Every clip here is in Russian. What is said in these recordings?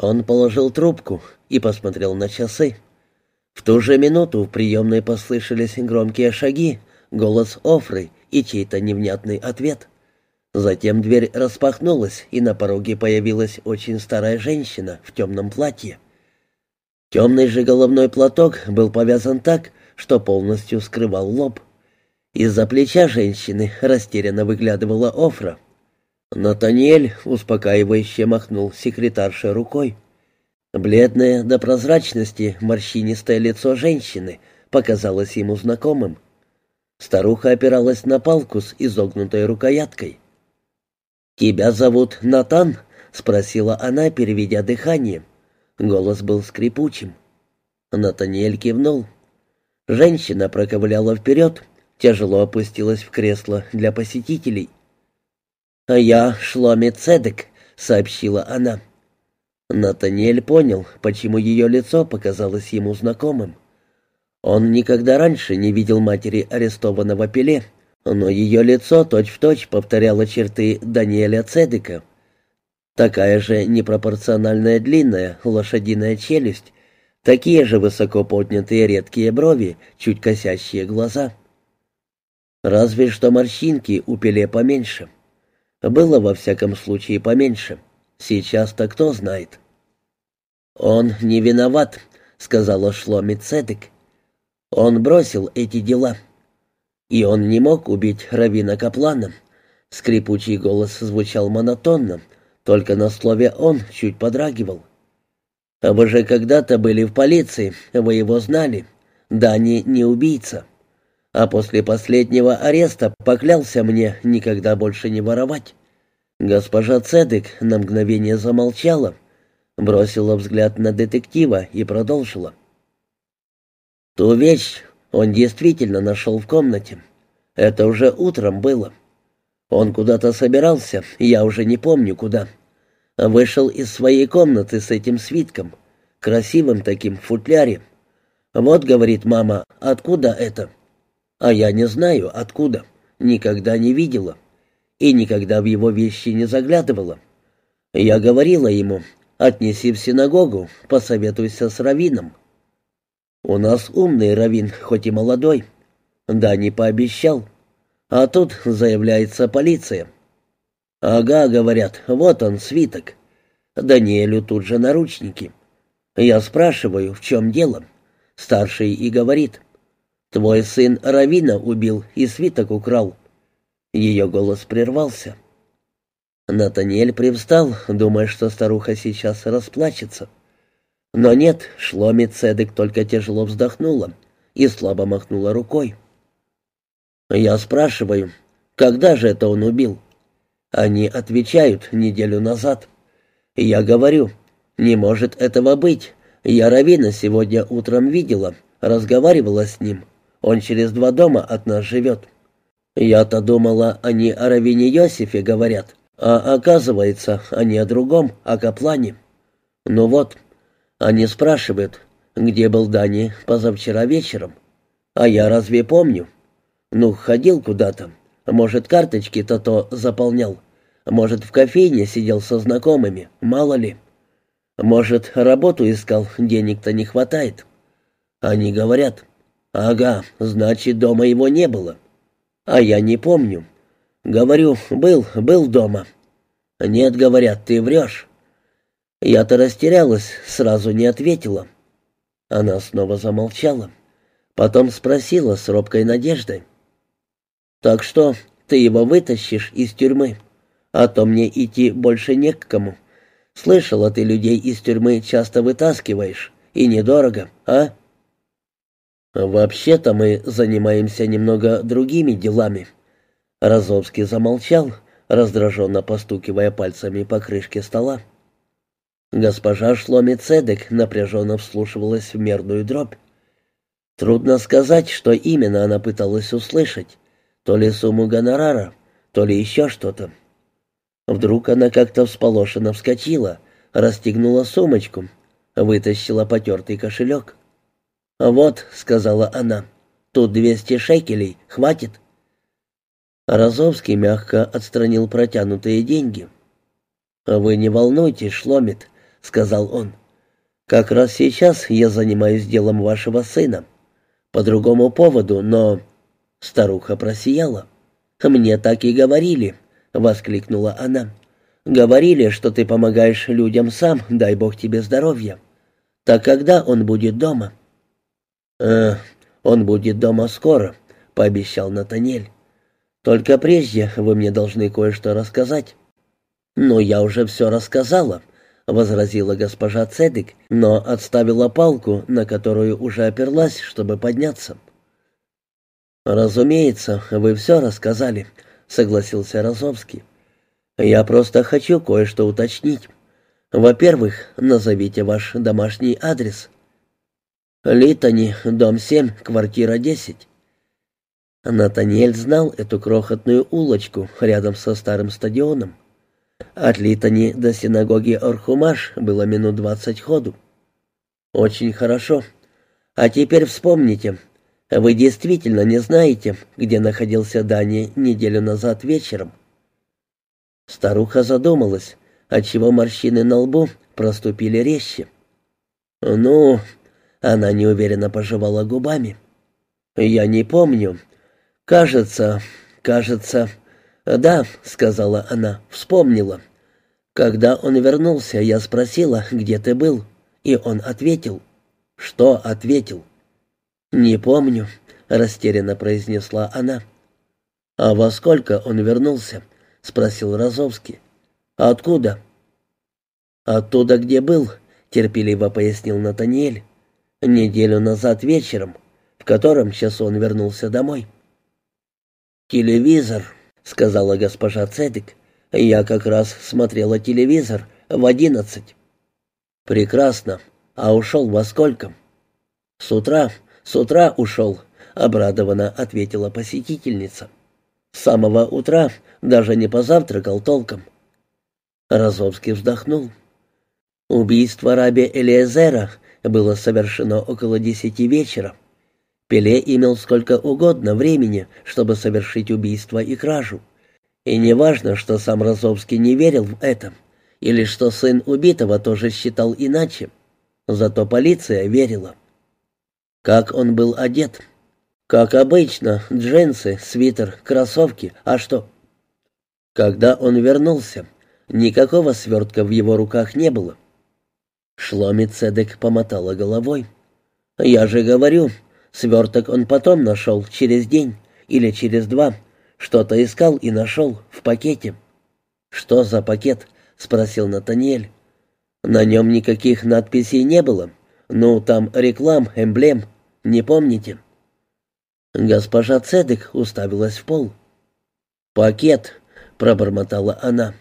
Он положил трубку и посмотрел на часы. В ту же минуту в приемной послышались громкие шаги, голос Офры и чей-то невнятный ответ. Затем дверь распахнулась, и на пороге появилась очень старая женщина в темном платье. Темный же головной платок был повязан так, что полностью скрывал лоб. Из-за плеча женщины растерянно выглядывала Офра. Натаниэль успокаивающе махнул секретарше рукой. Бледное до прозрачности морщинистое лицо женщины показалось ему знакомым. Старуха опиралась на палку с изогнутой рукояткой. «Тебя зовут Натан?» — спросила она, переведя дыхание. Голос был скрипучим. Натаниэль кивнул. Женщина проковыляла вперед, тяжело опустилась в кресло для посетителей. «А я Шломи Цедек», — сообщила она. Натаниэль понял, почему ее лицо показалось ему знакомым. Он никогда раньше не видел матери арестованного Пеле, но ее лицо точь-в-точь точь повторяло черты Даниэля Цедека. Такая же непропорциональная длинная лошадиная челюсть, такие же высоко поднятые редкие брови, чуть косящие глаза. Разве что морщинки у Пеле поменьше — было во всяком случае поменьше. Сейчас-то кто знает. «Он не виноват», — сказала Шломи Цедек. «Он бросил эти дела. И он не мог убить Равина Каплана». Скрипучий голос звучал монотонно, только на слове «он» чуть подрагивал. «Вы же когда-то были в полиции, вы его знали. Дани не убийца а после последнего ареста поклялся мне никогда больше не воровать. Госпожа Цедек на мгновение замолчала, бросила взгляд на детектива и продолжила. Ту вещь он действительно нашел в комнате. Это уже утром было. Он куда-то собирался, я уже не помню куда. Вышел из своей комнаты с этим свитком, красивым таким в футляре. «Вот, — говорит мама, — откуда это?» А я не знаю, откуда. Никогда не видела. И никогда в его вещи не заглядывала. Я говорила ему, отнеси в синагогу, посоветуйся с раввином. У нас умный раввин, хоть и молодой. Да, не пообещал. А тут заявляется полиция. «Ага», — говорят, — «вот он, свиток». Даниэлю тут же наручники. Я спрашиваю, в чем дело. Старший и говорит, Твой сын Равина убил и свиток украл». Ее голос прервался. Натаниэль привстал, думая, что старуха сейчас расплачется. Но нет, Шломи Цедек только тяжело вздохнула и слабо махнула рукой. «Я спрашиваю, когда же это он убил?» Они отвечают неделю назад. Я говорю, не может этого быть. Я Равина сегодня утром видела, разговаривала с ним. Он через два дома от нас живет. Я-то думала, они о Равине Йосифе говорят, а оказывается, они о другом, о Каплане. Ну вот, они спрашивают, где был Дани позавчера вечером. А я разве помню? Ну, ходил куда-то. Может, карточки-то то заполнял. Может, в кофейне сидел со знакомыми, мало ли. Может, работу искал, денег-то не хватает. Они говорят, «Ага, значит, дома его не было. А я не помню. Говорю, был, был дома». «Нет, говорят, ты врешь». Я-то растерялась, сразу не ответила. Она снова замолчала. Потом спросила с робкой надеждой. «Так что, ты его вытащишь из тюрьмы? А то мне идти больше не к кому. Слышала, ты людей из тюрьмы часто вытаскиваешь, и недорого, а?» «Вообще-то мы занимаемся немного другими делами». Розовский замолчал, раздраженно постукивая пальцами по крышке стола. Госпожа Шломи Цедек напряженно вслушивалась в мерную дробь. Трудно сказать, что именно она пыталась услышать. То ли сумму гонорара, то ли еще что-то. Вдруг она как-то всполошенно вскочила, расстегнула сумочку, вытащила потертый кошелек. «Вот», — сказала она, — «тут двести шекелей, хватит». Розовский мягко отстранил протянутые деньги. «Вы не волнуйтесь, Шломит», — сказал он. «Как раз сейчас я занимаюсь делом вашего сына. По другому поводу, но...» Старуха просияла. «Мне так и говорили», — воскликнула она. «Говорили, что ты помогаешь людям сам, дай бог тебе здоровья. Так когда он будет дома?» «Э, он будет дома скоро», — пообещал Натанель. «Только прежде вы мне должны кое-что рассказать». «Ну, я уже все рассказала», — возразила госпожа Цедик, но отставила палку, на которую уже оперлась, чтобы подняться. «Разумеется, вы все рассказали», — согласился Розовский. «Я просто хочу кое-что уточнить. Во-первых, назовите ваш домашний адрес». «Литани, дом 7, квартира 10». Натаниэль знал эту крохотную улочку рядом со старым стадионом. От Литани до синагоги Орхумаш было минут двадцать ходу. «Очень хорошо. А теперь вспомните, вы действительно не знаете, где находился Дани неделю назад вечером?» Старуха задумалась, отчего морщины на лбу проступили резче. «Ну...» — она неуверенно пожевала губами. «Я не помню. Кажется, кажется...» «Да», — сказала она, — «вспомнила. Когда он вернулся, я спросила, где ты был, и он ответил». «Что ответил?» «Не помню», — растерянно произнесла она. «А во сколько он вернулся?» — спросил Розовский. «Откуда?» «Оттуда, где был», — терпеливо пояснил Натаниэль. «Неделю назад вечером, в котором час он вернулся домой». «Телевизор», — сказала госпожа Цедик. «Я как раз смотрела телевизор в одиннадцать». «Прекрасно. А ушел во сколько?» «С утра. С утра ушел», — обрадованно ответила посетительница. «С самого утра даже не позавтракал толком». Розовский вздохнул. Убийство раби Элиезера было совершено около десяти вечера. Пеле имел сколько угодно времени, чтобы совершить убийство и кражу. И не важно, что сам Розовский не верил в это, или что сын убитого тоже считал иначе. Зато полиция верила. Как он был одет? Как обычно, джинсы, свитер, кроссовки, а что? Когда он вернулся, никакого свертка в его руках не было. Шломи Цедек помотала головой. «Я же говорю, Сверток он потом нашел, через день или через два. Что-то искал и нашел, в пакете. «Что за пакет?» — спросил Натаниэль. «На нем никаких надписей не было. Ну, там реклам, эмблем. Не помните?» Госпожа Цедек уставилась в пол. «Пакет», — пробормотала она.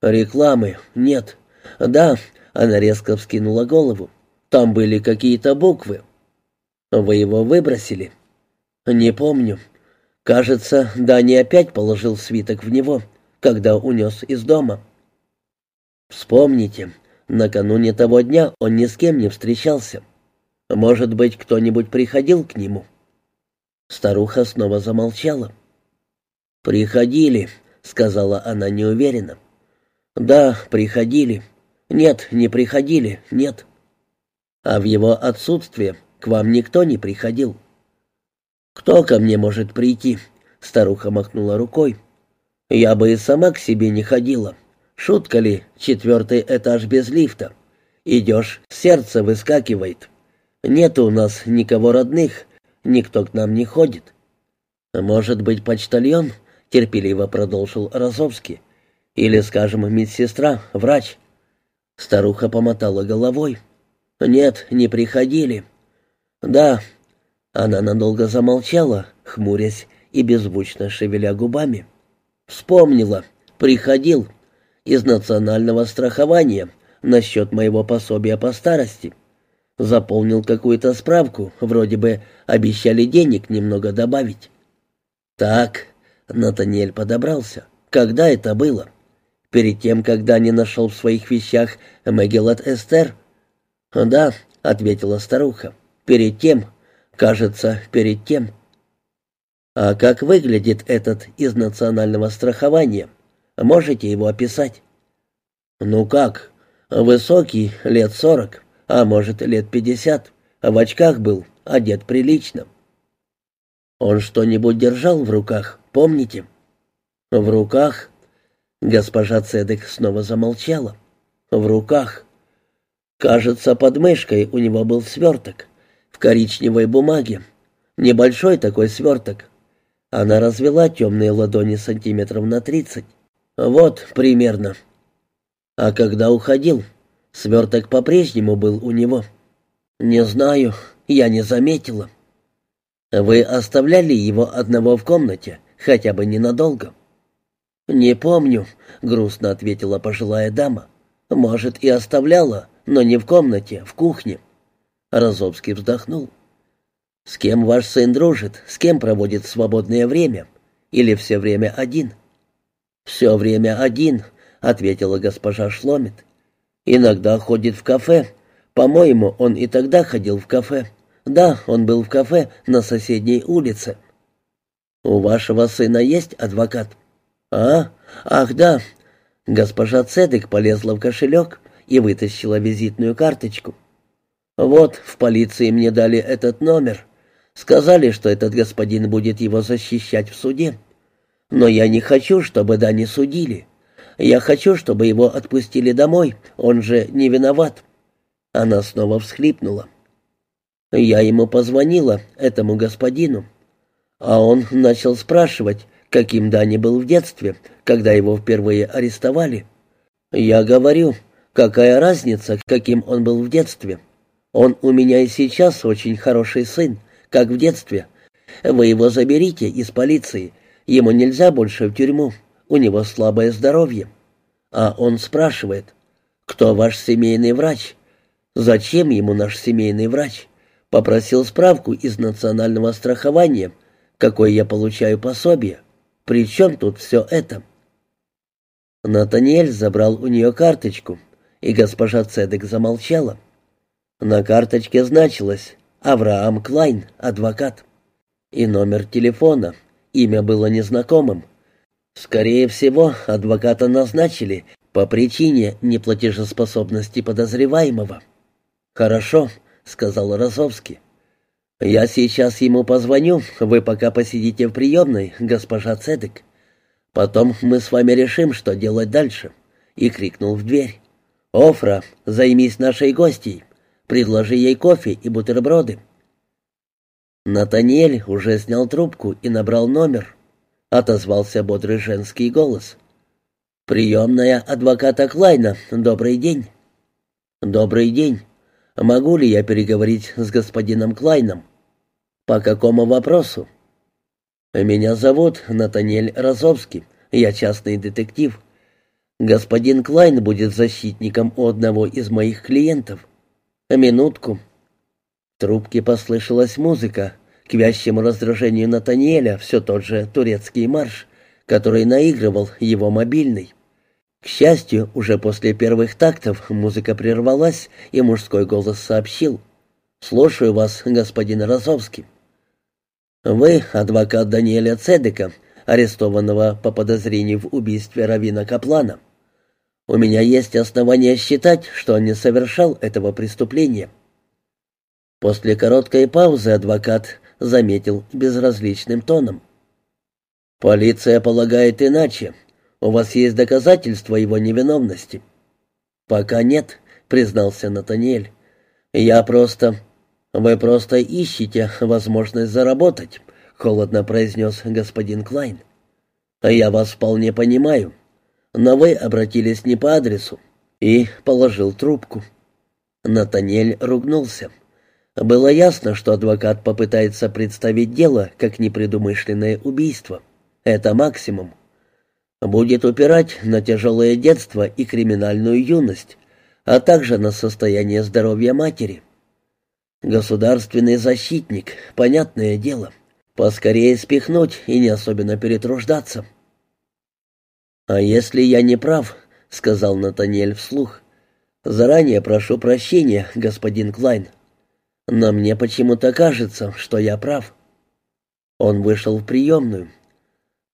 «Рекламы нет. Да», — она резко вскинула голову. «Там были какие-то буквы. Вы его выбросили?» «Не помню. Кажется, Дани опять положил свиток в него, когда унес из дома». «Вспомните, накануне того дня он ни с кем не встречался. Может быть, кто-нибудь приходил к нему?» Старуха снова замолчала. «Приходили», — сказала она неуверенно. «Да, приходили. Нет, не приходили, нет. А в его отсутствие к вам никто не приходил?» «Кто ко мне может прийти?» — старуха махнула рукой. «Я бы и сама к себе не ходила. Шутка ли, четвертый этаж без лифта? Идешь, сердце выскакивает. Нет у нас никого родных, никто к нам не ходит». «Может быть, почтальон?» — терпеливо продолжил Розовский. «Или, скажем, медсестра, врач?» Старуха помотала головой. «Нет, не приходили. «Да». Она надолго замолчала, хмурясь и беззвучно шевеля губами. «Вспомнила. Приходил. Из национального страхования насчет моего пособия по старости. Заполнил какую-то справку, вроде бы обещали денег немного добавить». «Так», — Натаниэль подобрался, — «когда это было?» «Перед тем, когда не нашел в своих вещах Мегелат Эстер?» «Да», — ответила старуха. Перед тем, кажется, перед тем. А как выглядит этот из национального страхования? Можете его описать? Ну как? Высокий, лет сорок, а может, лет пятьдесят. В очках был, одет прилично. Он что-нибудь держал в руках, помните? В руках? Госпожа Цедек снова замолчала. В руках. Кажется, под мышкой у него был сверток в коричневой бумаге. Небольшой такой сверток. Она развела темные ладони сантиметров на тридцать. Вот, примерно. А когда уходил, сверток по-прежнему был у него. Не знаю, я не заметила. Вы оставляли его одного в комнате, хотя бы ненадолго? Не помню, грустно ответила пожилая дама. Может, и оставляла, но не в комнате, в кухне. Розовский вздохнул. «С кем ваш сын дружит? С кем проводит свободное время? Или все время один?» «Все время один», — ответила госпожа Шломит. «Иногда ходит в кафе. По-моему, он и тогда ходил в кафе. Да, он был в кафе на соседней улице». «У вашего сына есть адвокат?» «А? Ах, да». Госпожа Цедек полезла в кошелек и вытащила визитную карточку. «Вот, в полиции мне дали этот номер. Сказали, что этот господин будет его защищать в суде. Но я не хочу, чтобы Дани судили. Я хочу, чтобы его отпустили домой, он же не виноват». Она снова всхлипнула. Я ему позвонила, этому господину. А он начал спрашивать, каким Дани был в детстве, когда его впервые арестовали. Я говорю, какая разница, каким он был в детстве. Он у меня и сейчас очень хороший сын, как в детстве. Вы его заберите из полиции. Ему нельзя больше в тюрьму. У него слабое здоровье. А он спрашивает, кто ваш семейный врач? Зачем ему наш семейный врач? Попросил справку из национального страхования, какое я получаю пособие. При чем тут все это? Натаниэль забрал у нее карточку, и госпожа Цедек замолчала. На карточке значилось Авраам Клайн, адвокат. И номер телефона. Имя было незнакомым. Скорее всего, адвоката назначили по причине неплатежеспособности подозреваемого. «Хорошо», — сказал Розовский. «Я сейчас ему позвоню, вы пока посидите в приемной, госпожа Цедек. Потом мы с вами решим, что делать дальше». И крикнул в дверь. «Офра, займись нашей гостьей. Предложи ей кофе и бутерброды». Натаниэль уже снял трубку и набрал номер. Отозвался бодрый женский голос. «Приемная адвоката Клайна. Добрый день». «Добрый день. Могу ли я переговорить с господином Клайном?» «По какому вопросу?» «Меня зовут Натаниэль Розовский. Я частный детектив. Господин Клайн будет защитником у одного из моих клиентов». «Минутку». В трубке послышалась музыка. К вящему раздражению Натаниэля все тот же турецкий марш, который наигрывал его мобильный. К счастью, уже после первых тактов музыка прервалась, и мужской голос сообщил. «Слушаю вас, господин Розовский». «Вы адвокат Даниэля Цедека, арестованного по подозрению в убийстве Равина Каплана. У меня есть основания считать, что он не совершал этого преступления». После короткой паузы адвокат заметил безразличным тоном. «Полиция полагает иначе. У вас есть доказательства его невиновности?» «Пока нет», — признался Натаниэль. «Я просто...» «Вы просто ищете возможность заработать», — холодно произнес господин Клайн. «Я вас вполне понимаю но вы обратились не по адресу». И положил трубку. Натаниэль ругнулся. Было ясно, что адвокат попытается представить дело как непредумышленное убийство. Это максимум. Будет упирать на тяжелое детство и криминальную юность, а также на состояние здоровья матери. Государственный защитник, понятное дело. Поскорее спихнуть и не особенно перетруждаться. «А если я не прав?» — сказал Натаниэль вслух. «Заранее прошу прощения, господин Клайн. Но мне почему-то кажется, что я прав». Он вышел в приемную.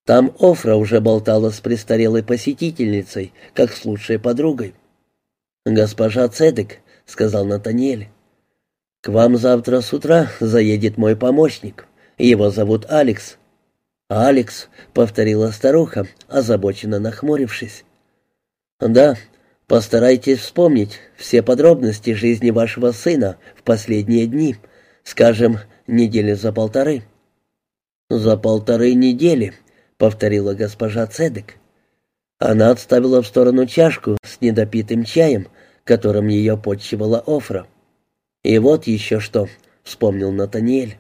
Там Офра уже болтала с престарелой посетительницей, как с лучшей подругой. «Госпожа Цедек», — сказал Натаниэль, — «к вам завтра с утра заедет мой помощник. Его зовут Алекс». «Алекс», — повторила старуха, озабоченно нахмурившись. «Да, постарайтесь вспомнить все подробности жизни вашего сына в последние дни, скажем, недели за полторы». «За полторы недели», — повторила госпожа Цедек. Она отставила в сторону чашку с недопитым чаем, которым ее подчивала Офра. «И вот еще что», — вспомнил Натаниэль.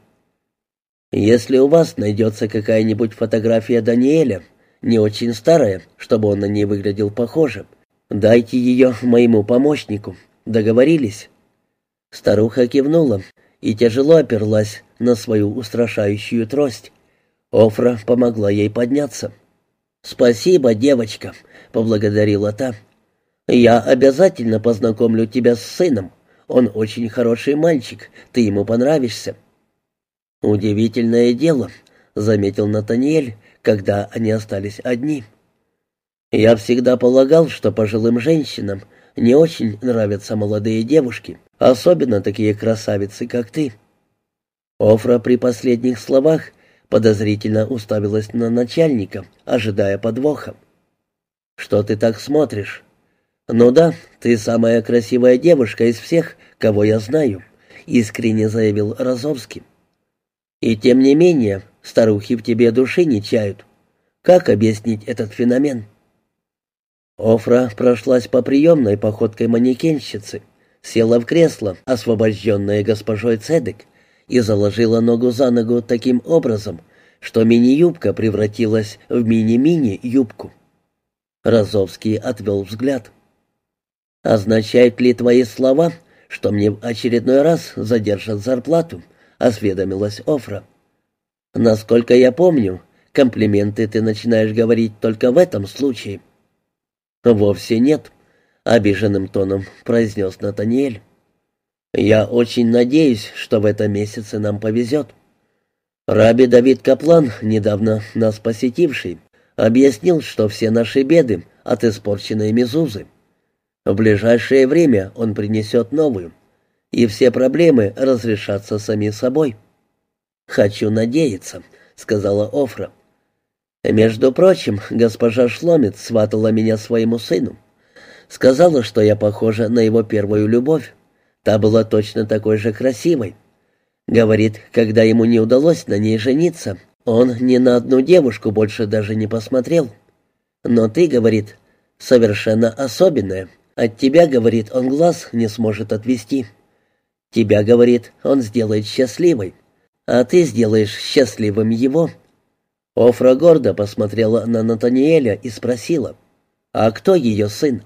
«Если у вас найдется какая-нибудь фотография Даниэля, не очень старая, чтобы он на ней выглядел похожим, дайте ее моему помощнику. Договорились?» Старуха кивнула и тяжело оперлась на свою устрашающую трость. Офра помогла ей подняться. «Спасибо, девочка», — поблагодарила та. «Я обязательно познакомлю тебя с сыном. Он очень хороший мальчик, ты ему понравишься». «Удивительное дело», — заметил Натаниэль, когда они остались одни. «Я всегда полагал, что пожилым женщинам не очень нравятся молодые девушки, особенно такие красавицы, как ты». Офра при последних словах подозрительно уставилась на начальника, ожидая подвоха. «Что ты так смотришь?» «Ну да, ты самая красивая девушка из всех, кого я знаю», — искренне заявил Розовский. «И тем не менее, старухи в тебе души не чают. Как объяснить этот феномен?» Офра прошлась по приемной походкой манекенщицы, села в кресло, освобожденное госпожой Цедек, и заложила ногу за ногу таким образом, что мини-юбка превратилась в мини-мини-юбку. Розовский отвел взгляд. «Означают ли твои слова, что мне в очередной раз задержат зарплату?» — осведомилась Офра. «Насколько я помню, комплименты ты начинаешь говорить только в этом случае». «Вовсе нет», — обиженным тоном произнес Натаниэль. «Я очень надеюсь, что в этом месяце нам повезет. Раби Давид Каплан, недавно нас посетивший, объяснил, что все наши беды от испорченной мезузы. В ближайшее время он принесет новую, и все проблемы разрешатся сами собой». «Хочу надеяться», — сказала Офра. «Между прочим, госпожа Шломец сватала меня своему сыну. Сказала, что я похожа на его первую любовь. Та была точно такой же красивой. Говорит, когда ему не удалось на ней жениться, он ни на одну девушку больше даже не посмотрел. Но ты, говорит, совершенно особенная. От тебя, говорит, он глаз не сможет отвести. Тебя, говорит, он сделает счастливой. А ты сделаешь счастливым его. Офра гордо посмотрела на Натаниэля и спросила, «А кто ее сын?»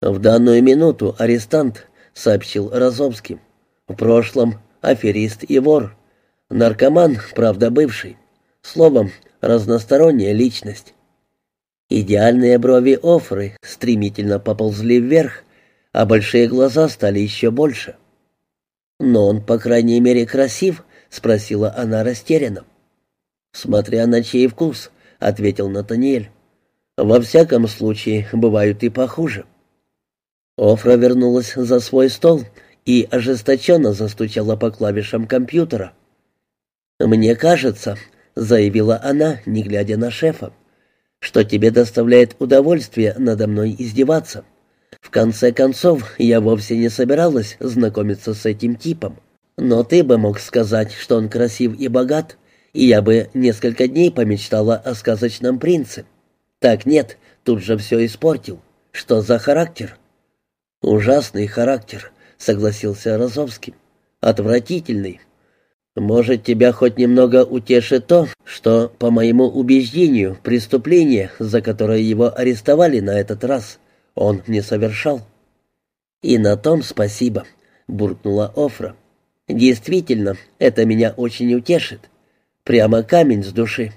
В данную минуту арестант — сообщил Розовский. «В прошлом аферист и вор. Наркоман, правда, бывший. Словом, разносторонняя личность». Идеальные брови Офры стремительно поползли вверх, а большие глаза стали еще больше. «Но он, по крайней мере, красив?» — спросила она растерянно. «Смотря на чей вкус», — ответил Натаниэль. «Во всяком случае, бывают и похуже». Офра вернулась за свой стол и ожесточенно застучала по клавишам компьютера. «Мне кажется», — заявила она, не глядя на шефа, «что тебе доставляет удовольствие надо мной издеваться. В конце концов, я вовсе не собиралась знакомиться с этим типом. Но ты бы мог сказать, что он красив и богат, и я бы несколько дней помечтала о сказочном принце. Так нет, тут же все испортил. Что за характер?» «Ужасный характер», — согласился Розовский. «Отвратительный. Может, тебя хоть немного утешит то, что, по моему убеждению, преступление, за которое его арестовали на этот раз, он не совершал». «И на том спасибо», — буркнула Офра. «Действительно, это меня очень утешит. Прямо камень с души».